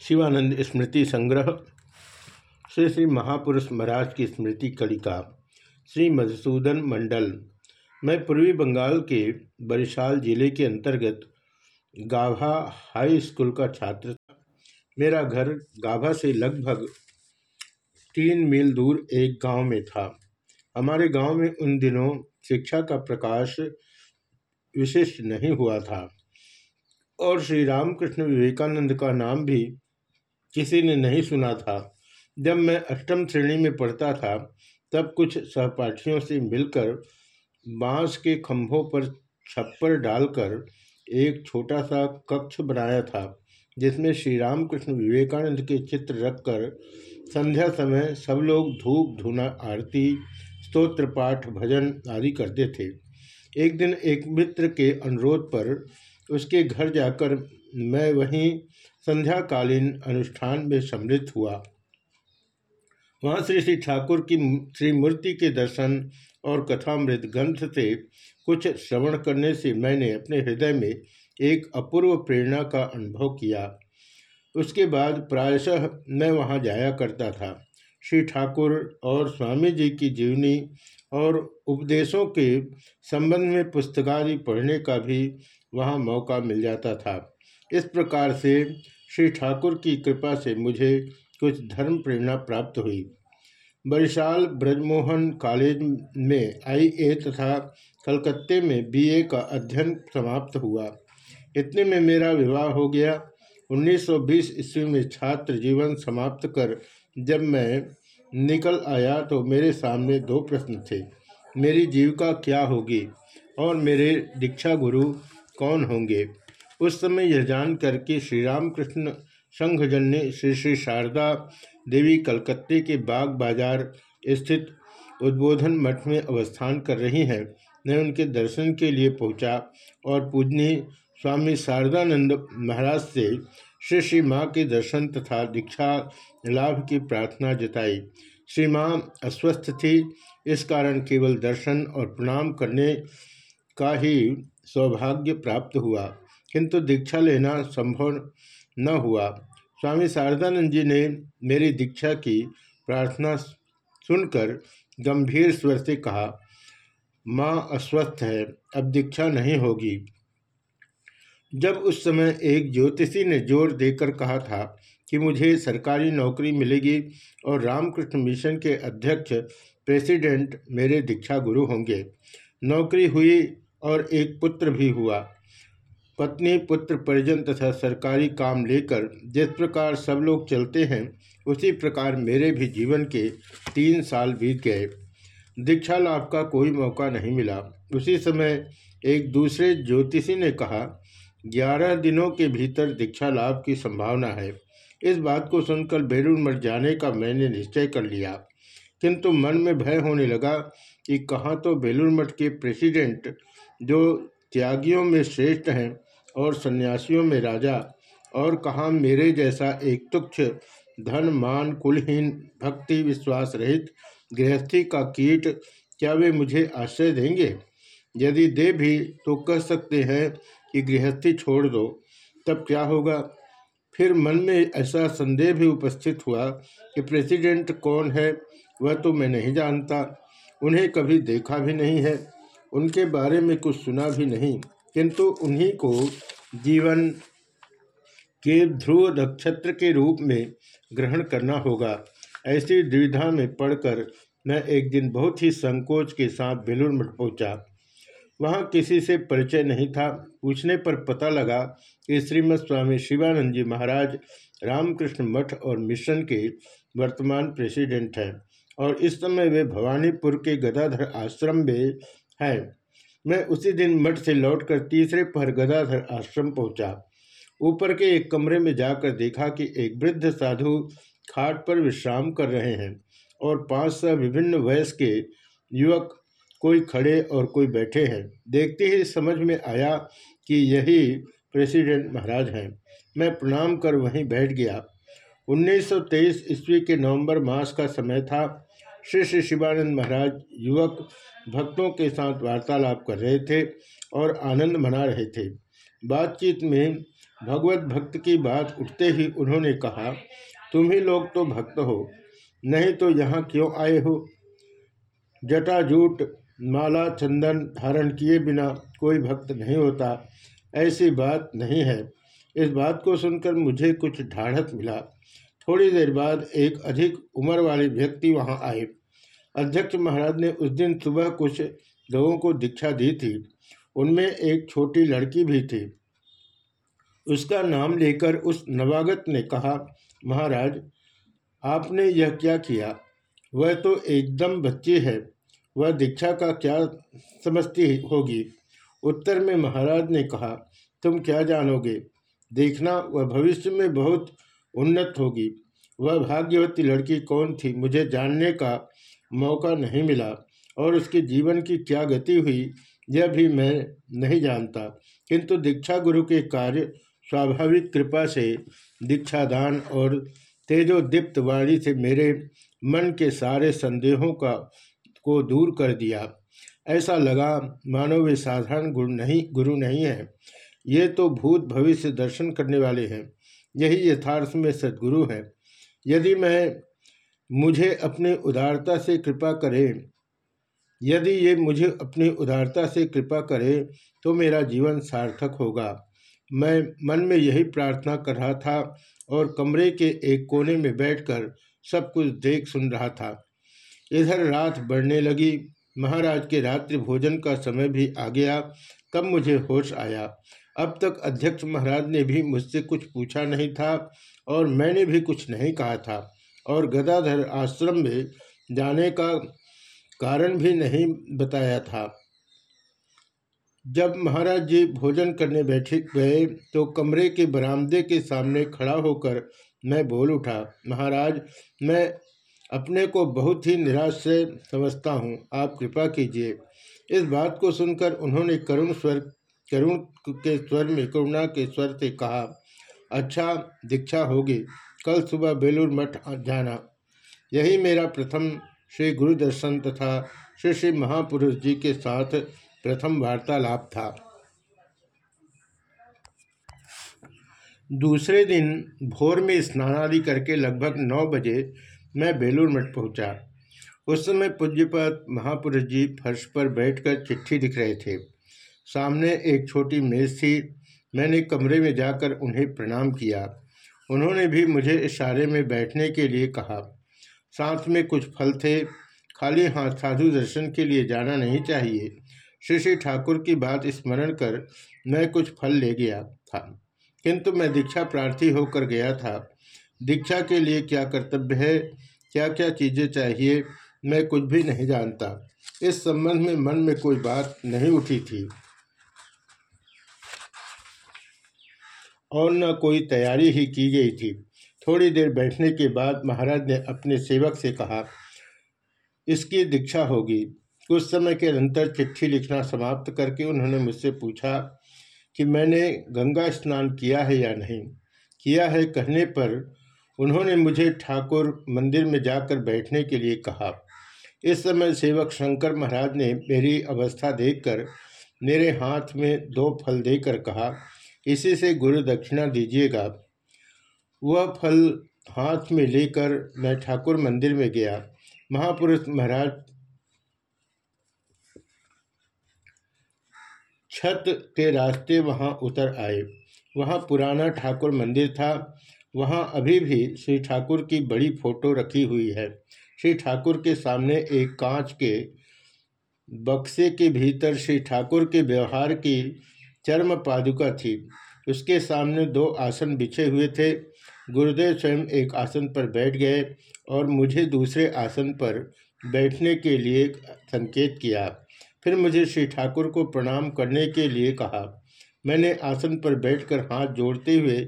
शिवानंद स्मृति संग्रह, श्री श्री महापुरुष महाराज की स्मृति कलिका, श्री मधुसूदन मंडल। मैं पूर्वी बंगाल के बरिशाल ज़िले के अंतर्गत गाभा हाई स्कूल का छात्र था। मेरा घर गाभा से लगभग तीन मील दूर एक गाँव में था। हमारे गाँव में उन दिनों शिक्षा का प्रकाश विशिष्ट नहीं हुआ था और श्री रामकृष्ण विवेकानंद का नाम भी किसी ने नहीं सुना था। जब मैं अष्टम श्रेणी में पढ़ता था, तब कुछ सहपाठियों से मिलकर बाँस के खंभों पर छप्पर डालकर एक छोटा सा कक्ष बनाया था, जिसमें श्री रामकृष्ण विवेकानंद के चित्र रखकर संध्या समय सब लोग धूप धुना आरती, स्तोत्र पाठ, भजन आदि करते थे। एक दिन एक मित्र के अनुरोध पर उसके घर जाकर मैं वहीं संध्याकालीन अनुष्ठान में सम्मिलित हुआ। वहाँ श्री श्री ठाकुर की श्री मूर्ति के दर्शन और कथामृत ग्रंथ से कुछ श्रवण करने से मैंने अपने हृदय में एक अपूर्व प्रेरणा का अनुभव किया। उसके बाद प्रायशः मैं वहाँ जाया करता था। श्री ठाकुर और स्वामी जी की जीवनी और उपदेशों के संबंध में पुस्तकादि पढ़ने का भी वहाँ मौका मिल जाता था। इस प्रकार से श्री ठाकुर की कृपा से मुझे कुछ धर्म प्रेरणा प्राप्त हुई। बरिशाल ब्रजमोहन कॉलेज में आई ए तथा कलकत्ते में बीए का अध्ययन समाप्त हुआ। इतने में मेरा विवाह हो गया। 1920 ईस्वी में छात्र जीवन समाप्त कर जब मैं निकल आया तो मेरे सामने दो प्रश्न थे। मेरी जीविका क्या होगी और मेरे दीक्षा गुरु कौन होंगे? उस समय यह जानकर कि श्री रामकृष्ण संघजन ने श्री श्री शारदा देवी कलकत्ते के बाग बाज़ार स्थित उद्बोधन मठ में अवस्थान कर रही हैं। मैं उनके दर्शन के लिए पहुँचा और पूजनी स्वामी शारदानंद महाराज से श्री श्री माँ के दर्शन तथा दीक्षा लाभ की प्रार्थना जताई। श्री माँ अस्वस्थ थी, इस कारण केवल दर्शन और प्रणाम करने का ही सौभाग्य प्राप्त हुआ। किंतु दीक्षा लेना संभव न हुआ। स्वामी शारदानंद जी ने मेरी दीक्षा की प्रार्थना सुनकर गंभीर स्वर से कहा, माँ अस्वस्थ है, अब दीक्षा नहीं होगी। जब उस समय एक ज्योतिषी ने ज़ोर देकर कहा था कि मुझे सरकारी नौकरी मिलेगी और रामकृष्ण मिशन के अध्यक्ष प्रेसिडेंट मेरे दीक्षा गुरु होंगे, नौकरी हुई और एक पुत्र भी हुआ। पत्नी, पुत्र, परिजन तथा सरकारी काम लेकर जिस प्रकार सब लोग चलते हैं, उसी प्रकार मेरे भी जीवन के तीन साल बीत गए। दीक्षा लाभ का कोई मौका नहीं मिला। उसी समय एक दूसरे ज्योतिषी ने कहा, ग्यारह दिनों के भीतर दीक्षा लाभ की संभावना है। इस बात को सुनकर बेलूर मठ जाने का मैंने निश्चय कर लिया। किंतु मन में भय होने लगा कि कहाँ तो बेलूर मठ के प्रेसिडेंट जो त्यागियों में श्रेष्ठ हैं और सन्यासियों में राजा और कहाँ मेरे जैसा एक तुक्ष धन, मान, कुलहीन, भक्ति, विश्वास रहित गृहस्थी का कीट, क्या वे मुझे आश्रय देंगे? यदि दे भी तो कह सकते हैं कि गृहस्थी छोड़ दो। तब क्या होगा? फिर मन में ऐसा संदेह भी उपस्थित हुआ कि प्रेसिडेंट कौन है, वह तो मैं नहीं जानता। उन्हें कभी देखा भी नहीं है, उनके बारे में कुछ सुना भी नहीं। किंतु उन्हीं को जीवन के ध्रुव नक्षत्र के रूप में ग्रहण करना होगा। ऐसी दुविधा में पढ़कर मैं एक दिन बहुत ही संकोच के साथ बेलूर मठ पहुँचा। वहाँ किसी से परिचय नहीं था। पूछने पर पता लगा कि श्रीमद स्वामी शिवानंद जी महाराज रामकृष्ण मठ और मिशन के वर्तमान प्रेसिडेंट हैं और इस समय वे भवानीपुर के गदाधर आश्रम में हैं। मैं उसी दिन मठ से लौटकर तीसरे पहर गदाधर आश्रम पहुँचा। ऊपर के एक कमरे में जाकर देखा कि एक वृद्ध साधु खाट पर विश्राम कर रहे हैं और पाँच सौ विभिन्न वयस के युवक कोई खड़े और कोई बैठे हैं। देखते ही समझ में आया कि यही प्रेसिडेंट महाराज हैं। मैं प्रणाम कर वहीं बैठ गया। 1923 ईस्वी के नवंबर मास का समय था श्री श्री शिवानंद महाराज युवक भक्तों के साथ वार्तालाप कर रहे थे और आनंद मना रहे थे। बातचीत में भगवत भक्त की बात उठते ही उन्होंने कहा तुम ही लोग तो भक्त हो, नहीं तो यहाँ क्यों आए हो? जटाजूट, माला, चंदन धारण किए बिना कोई भक्त नहीं होता, ऐसी बात नहीं है। इस बात को सुनकर मुझे कुछ ढाढ़त मिला। थोड़ी देर बाद एक अधिक उम्र वाले व्यक्ति वहाँ आए। अध्यक्ष महाराज ने उस दिन सुबह कुछ लोगों को दीक्षा दी थी। उनमें एक छोटी लड़की भी थी। उसका नाम लेकर उस नवागत ने कहा, महाराज, आपने यह क्या किया? वह तो एकदम बच्ची है। वह दीक्षा का क्या समझती होगी? उत्तर में महाराज ने कहा, तुम क्या जानोगे? देखना, वह भविष्य में बहुत उन्नत होगी। वह भाग्यवती लड़की कौन थी, मुझे जानने का मौका नहीं मिला और उसके जीवन की क्या गति हुई, यह भी मैं नहीं जानता। किंतु दीक्षा गुरु के कार्य स्वाभाविक कृपा से, दीक्षादान और तेजोदीप्त वाणी से मेरे मन के सारे संदेहों का, को दूर कर दिया। ऐसा लगा मानो वे साधारण गुरु नहीं गुरु नहीं है। ये तो भूत भविष्य दर्शन करने वाले हैं। यही यथार्थ में सदगुरु है। यदि मैं मुझे अपनी उदारता से कृपा करे। यदि ये मुझे अपनी उदारता से कृपा करे तो मेरा जीवन सार्थक होगा। मैं मन में यही प्रार्थना कर रहा था और कमरे के एक कोने में बैठकर सब कुछ देख सुन रहा था। इधर रात बढ़ने लगी। महाराज के रात्रि भोजन का समय भी आ गया। तब मुझे होश आया। अब तक अध्यक्ष महाराज ने भी मुझसे कुछ पूछा नहीं था और मैंने भी कुछ नहीं कहा था। और गदाधर आश्रम में जाने का कारण भी नहीं बताया था। जब महाराज जी भोजन करने बैठे, गए तो कमरे के बरामदे के सामने खड़ा होकर मैं बोल उठा, महाराज, मैं अपने को बहुत ही निराश से समझता हूँ, आप कृपा कीजिए। इस बात को सुनकर उन्होंने करुण स्वर, करुण के स्वर में, करुणा के स्वर से कहा अच्छा दीक्षा होगी। कल सुबह बेलूर मठ जाना। यही मेरा प्रथम श्री गुरु दर्शन तथा श्री श्री महापुरुष जी के साथ प्रथम वार्तालाप था। दूसरे दिन भोर में स्नानादि करके लगभग नौ बजे मैं बेलूर मठ पहुँचा। उस समय पूज्यपत महापुरुष जी फर्श पर बैठकर चिट्ठी लिख रहे थे। सामने एक छोटी मेज थी। मैंने कमरे में जाकर उन्हें प्रणाम किया। उन्होंने भी मुझे इशारे में बैठने के लिए कहा। साथ में कुछ फल थे। खाली हाथ साधु दर्शन के लिए जाना नहीं चाहिए। श्री श्री ठाकुर की बात स्मरण कर मैं कुछ फल ले गया था। किंतु मैं दीक्षा प्रार्थी होकर गया था। दीक्षा के लिए क्या कर्तव्य है? क्या क्या चीज़ें चाहिए? मैं कुछ भी नहीं जानता। इस संबंध में मन में कोई बात नहीं उठी थी। और न कोई तैयारी ही की गई थी। थोड़ी देर बैठने के बाद महाराज ने अपने सेवक से कहा, इसकी दीक्षा होगी। कुछ समय के अंतर चिट्ठी लिखना समाप्त करके उन्होंने मुझसे पूछा कि मैंने गंगा स्नान किया है या नहीं? किया है कहने पर उन्होंने मुझे ठाकुर मंदिर में जाकर बैठने के लिए कहा। इस समय सेवक शंकर महाराज ने मेरी अवस्था देखकर मेरे हाथ में दो फल देकर कहा इसी से गुरु दक्षिणा दीजिएगा। वह फल हाथ में लेकर मैं ठाकुर मंदिर में गया। महापुरुष महाराज छत के रास्ते वहाँ उतर आए। वहाँ पुराना ठाकुर मंदिर था। वहाँ अभी भी श्री ठाकुर की बड़ी फ़ोटो रखी हुई है। श्री ठाकुर के सामने एक कांच के बक्से के भीतर श्री ठाकुर के व्यवहार की चर्म पादुका थी। उसके सामने दो आसन बिछे हुए थे। गुरुदेव स्वयं एक आसन पर बैठ गए और मुझे दूसरे आसन पर बैठने के लिए संकेत किया। फिर मुझे श्री ठाकुर को प्रणाम करने के लिए कहा। मैंने आसन पर बैठकर हाथ जोड़ते हुए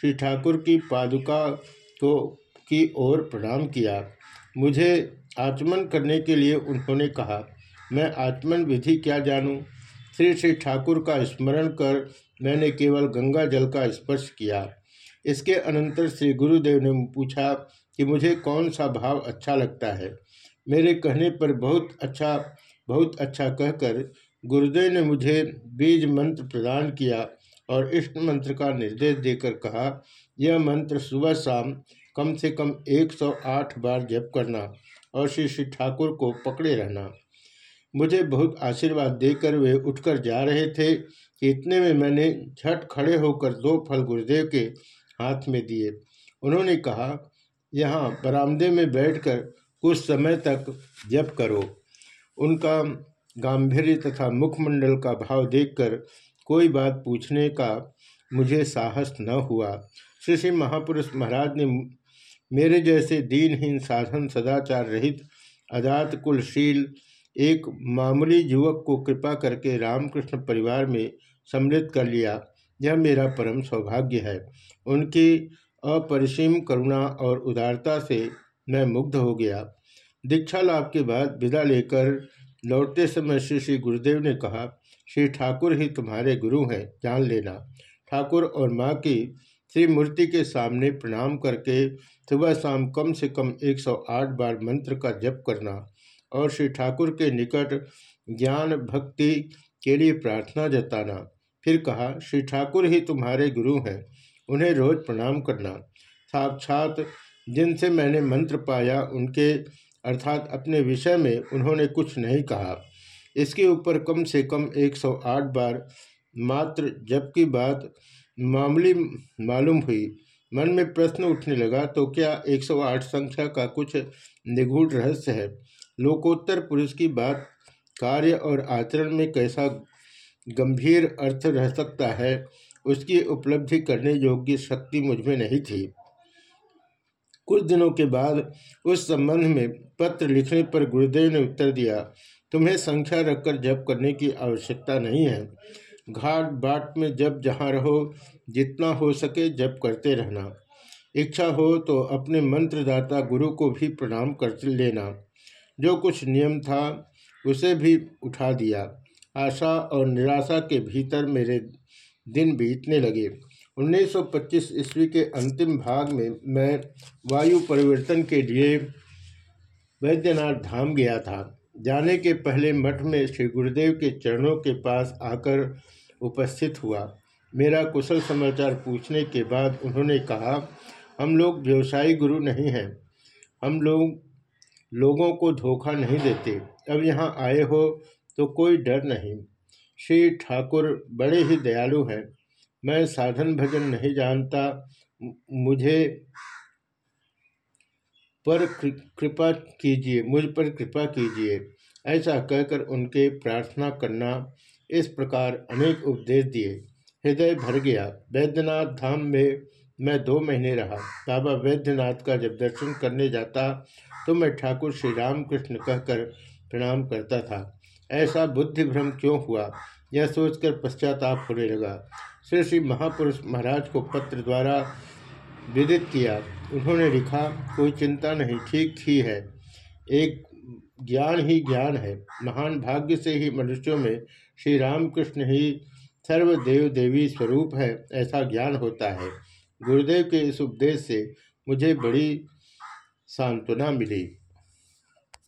श्री ठाकुर की पादुका को की ओर प्रणाम किया। मुझे आचमन करने के लिए उन्होंने कहा, मैं आचमन विधि क्या जानूं? श्री श्री ठाकुर का स्मरण कर मैंने केवल गंगा जल का स्पर्श किया। इसके अनंतर श्री गुरुदेव ने पूछा कि मुझे कौन सा भाव अच्छा लगता है? मेरे कहने पर बहुत अच्छा बहुत अच्छा कहकर गुरुदेव ने मुझे बीज मंत्र प्रदान किया और इष्ट मंत्र का निर्देश देकर कहा, यह मंत्र सुबह शाम कम से कम 108 बार जप करना और श्री श्री ठाकुर को पकड़े रहना। मुझे बहुत आशीर्वाद देकर वे उठकर जा रहे थे कि इतने में मैंने झट खड़े होकर दो फल गुरुदेव के हाथ में दिए। उन्होंने कहा, यहाँ बरामदे में बैठकर कुछ समय तक जप करो। उनका गांधीर्य तथा मुखमंडल का भाव देखकर कोई बात पूछने का मुझे साहस न हुआ। श्री श्री महापुरुष महाराज ने मेरे जैसे दीनहीन साधन सदाचार रहित अजात कुलशील एक मामूली युवक को कृपा करके रामकृष्ण परिवार में सम्मिलित कर लिया। यह मेरा परम सौभाग्य है। उनकी अपरिसीम करुणा और उदारता से मैं मुग्ध हो गया। दीक्षा लाभ के बाद विदा लेकर लौटते समय श्री श्री गुरुदेव ने कहा, श्री ठाकुर ही तुम्हारे गुरु हैं, जान लेना। ठाकुर और माँ की श्री मूर्ति के सामने प्रणाम करके सुबह शाम कम से कम 108 बार मंत्र का जप करना। और श्री ठाकुर के निकट ज्ञान भक्ति के लिए प्रार्थना जताना। फिर कहा, श्री ठाकुर ही तुम्हारे गुरु हैं, उन्हें रोज प्रणाम करना। साक्षात जिनसे मैंने मंत्र पाया, उनके अर्थात अपने विषय में उन्होंने कुछ नहीं कहा। इसके ऊपर कम से कम 108 बार मात्र जब की बात मामूली मालूम हुई। मन में प्रश्न उठने लगा तो क्या 108 संख्या का कुछ निगूढ़ रहस्य है? लोकोत्तर पुरुष की बात, कार्य और आचरण में कैसा गंभीर अर्थ रह सकता है, उसकी उपलब्धि करने योग्य शक्ति मुझमें नहीं थी। कुछ दिनों के बाद उस संबंध में पत्र लिखने पर गुरुदेव ने उत्तर दिया, तुम्हें संख्या रखकर जप करने की आवश्यकता नहीं है। घाट बाट में जब जहाँ रहो, जितना हो सके जप करते रहना। इच्छा हो तो अपने मंत्रदाता गुरु को भी प्रणाम कर लेना। जो कुछ नियम था, उसे भी उठा दिया। आशा और निराशा के भीतर मेरे दिन बीतने लगे। 1925 ईस्वी के अंतिम भाग में मैं वायु परिवर्तन के लिए वैद्यनाथ धाम गया था। जाने के पहले मठ में श्री गुरुदेव के चरणों के पास आकर उपस्थित हुआ। मेरा कुशल समाचार पूछने के बाद उन्होंने कहा, हम लोग व्यवसायी गुरु नहीं हैं। हम लोग लोगों को धोखा नहीं देते। अब यहाँ आए हो तो कोई डर नहीं। श्री ठाकुर बड़े ही दयालु हैं। मैं साधन भजन नहीं जानता। मुझे पर कृपा कीजिए, मुझ पर कृपा कीजिए, ऐसा कहकर उनके प्रार्थना करना इस प्रकार अनेक उपदेश दिए। हृदय भर गया। वैद्यनाथ धाम में मैं दो महीने रहा। बाबा वैद्यनाथ का जब दर्शन करने जाता तो मैं ठाकुर श्री रामकृष्ण कहकर प्रणाम करता था। ऐसा बुद्धि भ्रम क्यों हुआ? यह सोचकर पश्चाताप होने लगा। श्री श्री महापुरुष महाराज को पत्र द्वारा विदित किया। उन्होंने लिखा, कोई चिंता नहीं, ठीक ही है। एक ज्ञान ही ज्ञान है। महान भाग्य से ही मनुष्यों में श्री रामकृष्ण ही सर्वदेव देवी स्वरूप है, ऐसा ज्ञान होता है। गुरुदेव के इस उपदेश से मुझे बड़ी सांत्वना मिली।